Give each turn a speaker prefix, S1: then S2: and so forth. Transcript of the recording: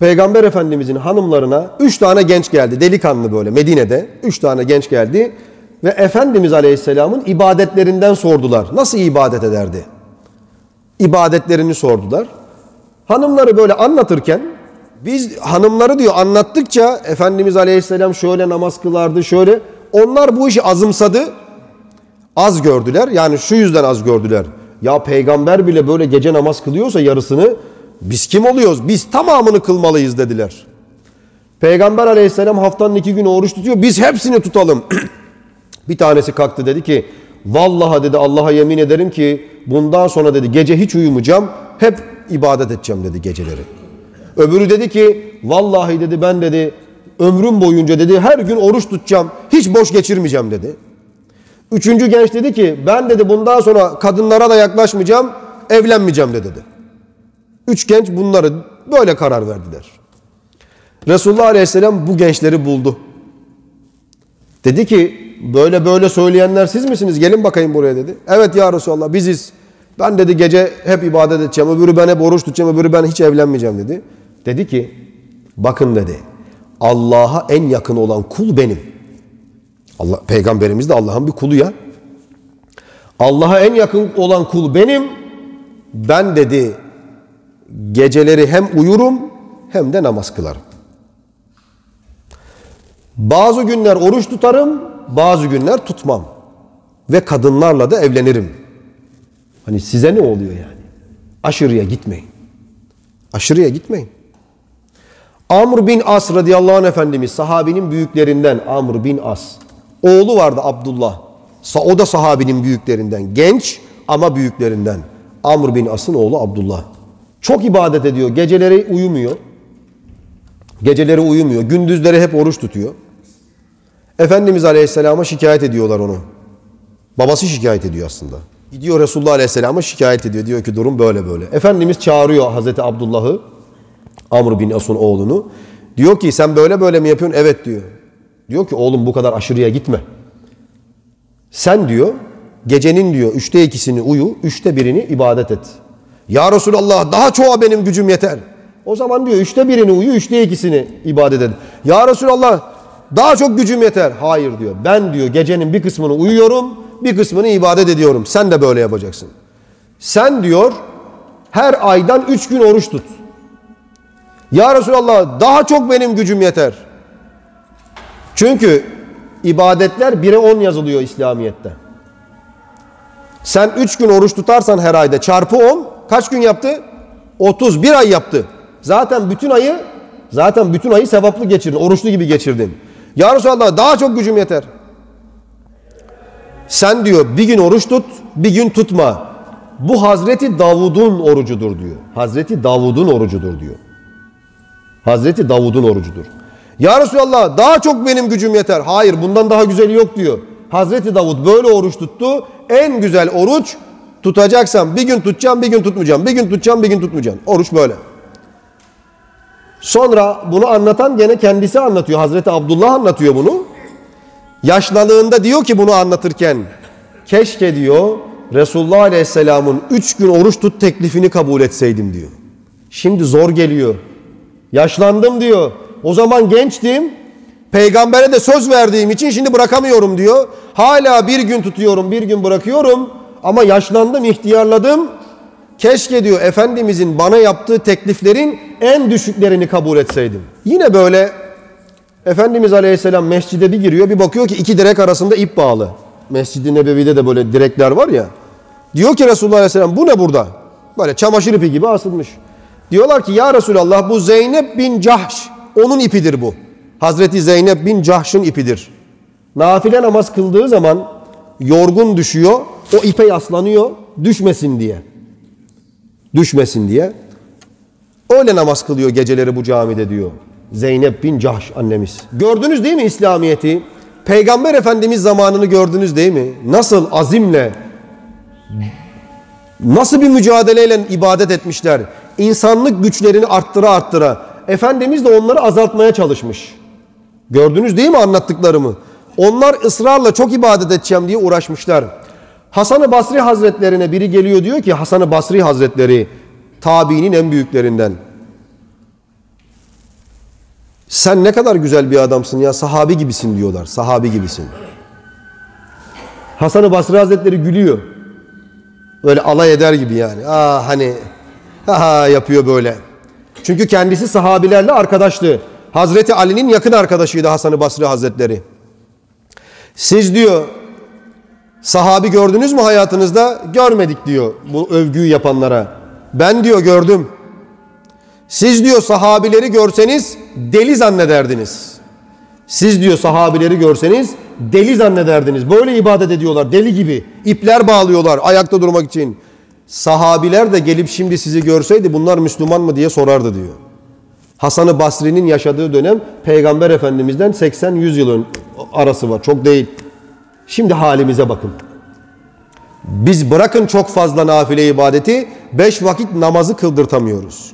S1: Peygamber Efendimizin hanımlarına üç tane genç geldi. Delikanlı böyle Medine'de. Üç tane genç geldi. Ve Efendimiz Aleyhisselam'ın ibadetlerinden sordular. Nasıl ibadet ederdi? İbadetlerini sordular. Hanımları böyle anlatırken biz hanımları diyor anlattıkça Efendimiz Aleyhisselam şöyle namaz kılardı şöyle. Onlar bu işi azımsadı. Az gördüler. Yani şu yüzden az gördüler. Ya peygamber bile böyle gece namaz kılıyorsa yarısını biz kim oluyoruz? Biz tamamını kılmalıyız dediler. Peygamber aleyhisselam haftanın iki günü oruç tutuyor. Biz hepsini tutalım. bir tanesi kalktı dedi ki vallaha dedi Allah'a yemin ederim ki bundan sonra dedi gece hiç uyumayacağım. Hep ibadet edeceğim dedi geceleri. Öbürü dedi ki vallahi dedi ben dedi ömrüm boyunca dedi her gün oruç tutacağım. Hiç boş geçirmeyeceğim dedi. Üçüncü genç dedi ki ben dedi bundan sonra kadınlara da yaklaşmayacağım, evlenmeyeceğim de dedi. Üç genç bunları böyle karar verdiler. Resulullah Aleyhisselam bu gençleri buldu. Dedi ki böyle böyle söyleyenler siz misiniz? Gelin bakayım buraya dedi. Evet ya Resulallah biziz. Ben dedi gece hep ibadet edeceğim. Öbürü ben hep oruç tutacağım. Öbürü ben hiç evlenmeyeceğim dedi. Dedi ki bakın dedi. Allah'a en yakın olan kul benim. Allah, Peygamberimiz de Allah'ın bir kulu ya. Allah'a en yakın olan kul benim. Ben dedi geceleri hem uyurum hem de namaz kılarım. Bazı günler oruç tutarım, bazı günler tutmam. Ve kadınlarla da evlenirim. Hani size ne oluyor yani? Aşırıya gitmeyin. Aşırıya gitmeyin. Amr bin As radıyallahu anh efendimiz sahabinin büyüklerinden Amr bin As. Oğlu vardı Abdullah. O da sahabinin büyüklerinden. Genç ama büyüklerinden. Amr bin As'ın oğlu Abdullah. Çok ibadet ediyor. Geceleri uyumuyor. Geceleri uyumuyor. Gündüzleri hep oruç tutuyor. Efendimiz Aleyhisselam'a şikayet ediyorlar onu. Babası şikayet ediyor aslında. Gidiyor Resulullah Aleyhisselam'a şikayet ediyor. Diyor ki durum böyle böyle. Efendimiz çağırıyor Hazreti Abdullah'ı. Amr bin As'ın oğlunu. Diyor ki sen böyle böyle mi yapıyorsun? Evet diyor. Diyor ki oğlum bu kadar aşırıya gitme. Sen diyor gecenin diyor üçte ikisini uyu, üçte birini ibadet et. Ya Resulallah daha çoğa benim gücüm yeter. O zaman diyor üçte birini uyu, üçte ikisini ibadet et. Ya Resulallah daha çok gücüm yeter. Hayır diyor. Ben diyor gecenin bir kısmını uyuyorum, bir kısmını ibadet ediyorum. Sen de böyle yapacaksın. Sen diyor her aydan üç gün oruç tut. Ya Resulallah daha çok benim gücüm yeter. Çünkü ibadetler 1'e 10 yazılıyor İslamiyet'te. Sen 3 gün oruç tutarsan her ayda çarpı 10 kaç gün yaptı? 30 bir ay yaptı. Zaten bütün ayı zaten bütün ayı sevaplı geçirdin. Oruçlu gibi geçirdin. Ya Resulallah daha çok gücüm yeter. Sen diyor bir gün oruç tut, bir gün tutma. Bu Hazreti Davud'un orucudur diyor. Hazreti Davud'un orucudur diyor. Hazreti Davud'un orucudur. Ya Resulallah daha çok benim gücüm yeter. Hayır bundan daha güzeli yok diyor. Hazreti Davud böyle oruç tuttu. En güzel oruç tutacaksan bir gün tutacağım bir gün tutmayacağım. Bir gün tutacağım bir gün tutmayacağım. Oruç böyle. Sonra bunu anlatan gene kendisi anlatıyor. Hazreti Abdullah anlatıyor bunu. Yaşlılığında diyor ki bunu anlatırken keşke diyor Resulullah Aleyhisselam'ın üç gün oruç tut teklifini kabul etseydim diyor. Şimdi zor geliyor. Yaşlandım diyor. O zaman gençtim. Peygambere de söz verdiğim için şimdi bırakamıyorum diyor. Hala bir gün tutuyorum, bir gün bırakıyorum. Ama yaşlandım, ihtiyarladım. Keşke diyor Efendimizin bana yaptığı tekliflerin en düşüklerini kabul etseydim. Yine böyle Efendimiz Aleyhisselam mescide bir giriyor. Bir bakıyor ki iki direk arasında ip bağlı. Mescid-i Nebevi'de de böyle direkler var ya. Diyor ki Resulullah Aleyhisselam bu ne burada? Böyle çamaşır ipi gibi asılmış. Diyorlar ki ya Resulallah bu Zeynep bin Cahş. Onun ipidir bu. Hazreti Zeynep bin Cahş'ın ipidir. Nafile namaz kıldığı zaman yorgun düşüyor. O ipe yaslanıyor düşmesin diye. Düşmesin diye. Öyle namaz kılıyor geceleri bu camide diyor. Zeynep bin Cahş annemiz. Gördünüz değil mi İslamiyet'i? Peygamber Efendimiz zamanını gördünüz değil mi? Nasıl azimle, nasıl bir mücadeleyle ibadet etmişler. İnsanlık güçlerini arttıra arttıra. Efendimiz de onları azaltmaya çalışmış. Gördünüz değil mi anlattıklarımı? Onlar ısrarla çok ibadet edeceğim diye uğraşmışlar. Hasan-ı Basri Hazretlerine biri geliyor diyor ki Hasan-ı Basri Hazretleri tabiinin en büyüklerinden. Sen ne kadar güzel bir adamsın ya sahabi gibisin diyorlar. Sahabi gibisin. Hasan-ı Basri Hazretleri gülüyor. Böyle alay eder gibi yani. Aa hani ha yapıyor böyle. Çünkü kendisi sahabilerle arkadaştı. Hazreti Ali'nin yakın arkadaşıydı Hasan-ı Basri Hazretleri. Siz diyor sahabi gördünüz mü hayatınızda? Görmedik diyor bu övgüyü yapanlara. Ben diyor gördüm. Siz diyor sahabileri görseniz deli zannederdiniz. Siz diyor sahabileri görseniz deli zannederdiniz. Böyle ibadet ediyorlar deli gibi. İpler bağlıyorlar ayakta durmak için. Sahabiler de gelip şimdi sizi görseydi bunlar Müslüman mı diye sorardı diyor. Hasan-ı Basri'nin yaşadığı dönem Peygamber Efendimiz'den 80-100 yıl arası var. Çok değil. Şimdi halimize bakın. Biz bırakın çok fazla nafile ibadeti, beş vakit namazı kıldırtamıyoruz.